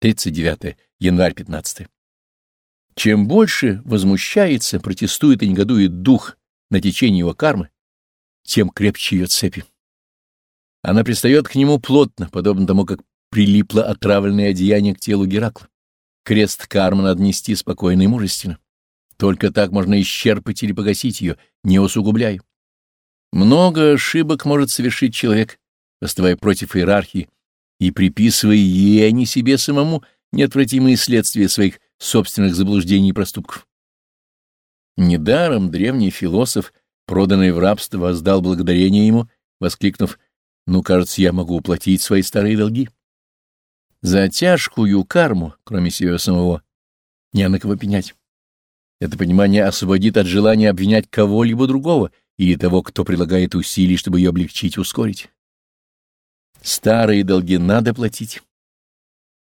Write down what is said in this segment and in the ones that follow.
39 январь 15. Чем больше возмущается, протестует и негодует дух на течение его кармы, тем крепче ее цепи. Она пристает к нему плотно, подобно тому, как прилипло отравленное одеяние к телу Геракла. Крест кармы надо нести спокойно и мужественно. Только так можно исчерпать или погасить ее, не усугубляя. Много ошибок может совершить человек, восставая против иерархии и приписывая ей, а не себе самому, неотвратимые следствия своих собственных заблуждений и проступков. Недаром древний философ, проданный в рабство, воздал благодарение ему, воскликнув «Ну, кажется, я могу уплатить свои старые долги». За тяжкую карму, кроме себя самого, не на кого пенять. Это понимание освободит от желания обвинять кого-либо другого или того, кто прилагает усилий, чтобы ее облегчить и ускорить. Старые долги надо платить.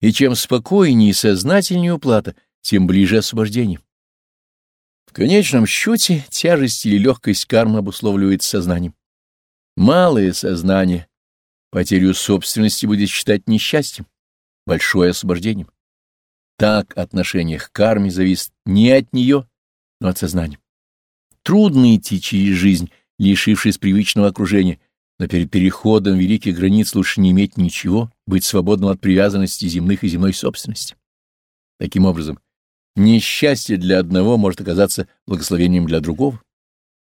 И чем спокойнее и сознательнее уплата, тем ближе освобождение. В конечном счете тяжесть или легкость кармы обусловливается сознанием. Малое сознание потерю собственности будет считать несчастьем, большое освобождением. Так отношение к карме зависит не от нее, но от сознания. Трудно идти через жизнь, лишившись привычного окружения, но перед переходом великих границ лучше не иметь ничего, быть свободным от привязанности земных и земной собственности. Таким образом, несчастье для одного может оказаться благословением для другого.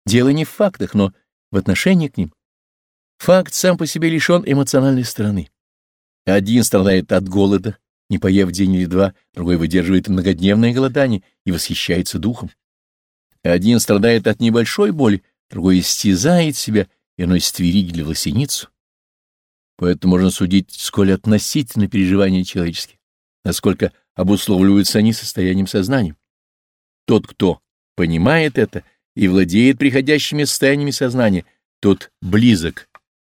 Дело не в фактах, но в отношении к ним. Факт сам по себе лишен эмоциональной стороны. Один страдает от голода, не поев день или два, другой выдерживает многодневное голодание и восхищается духом. Один страдает от небольшой боли, другой истязает себя и носит вериги для лосиницу. Поэтому можно судить, сколь относительно переживания человеческие, насколько обусловливаются они состоянием сознания. Тот, кто понимает это и владеет приходящими состояниями сознания, тот близок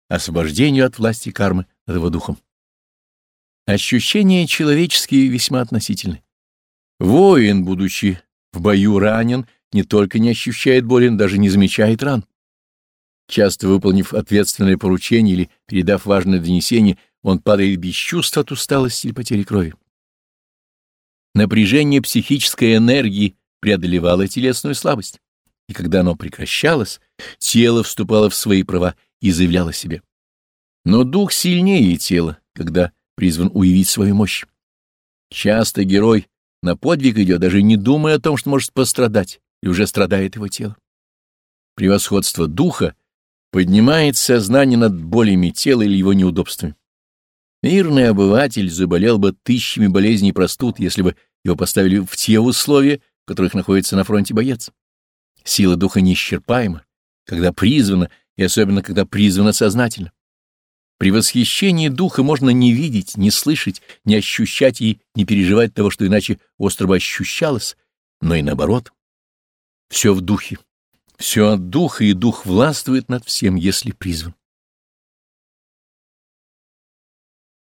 освобождению от власти кармы над его духом. Ощущения человеческие весьма относительны. Воин, будучи в бою ранен, не только не ощущает боли, но даже не замечает ран. Часто выполнив ответственное поручение или передав важное донесение, он падает без чувств от усталости или потери крови. Напряжение психической энергии преодолевало телесную слабость, и когда оно прекращалось, тело вступало в свои права и заявляло себе. Но дух сильнее тела, когда призван уявить свою мощь. Часто герой на подвиг идет, даже не думая о том, что может пострадать, и уже страдает его тело. Превосходство духа поднимает сознание над болями тела или его неудобствами. Мирный обыватель заболел бы тысячами болезней простуд, если бы его поставили в те условия, в которых находится на фронте боец. Сила духа неисчерпаема, когда призвана, и особенно когда призвана сознательно. При восхищении духа можно не видеть, не слышать, не ощущать и не переживать того, что иначе остро бы ощущалось, но и наоборот. Все в духе. Все от духа, и дух властвует над всем, если призван.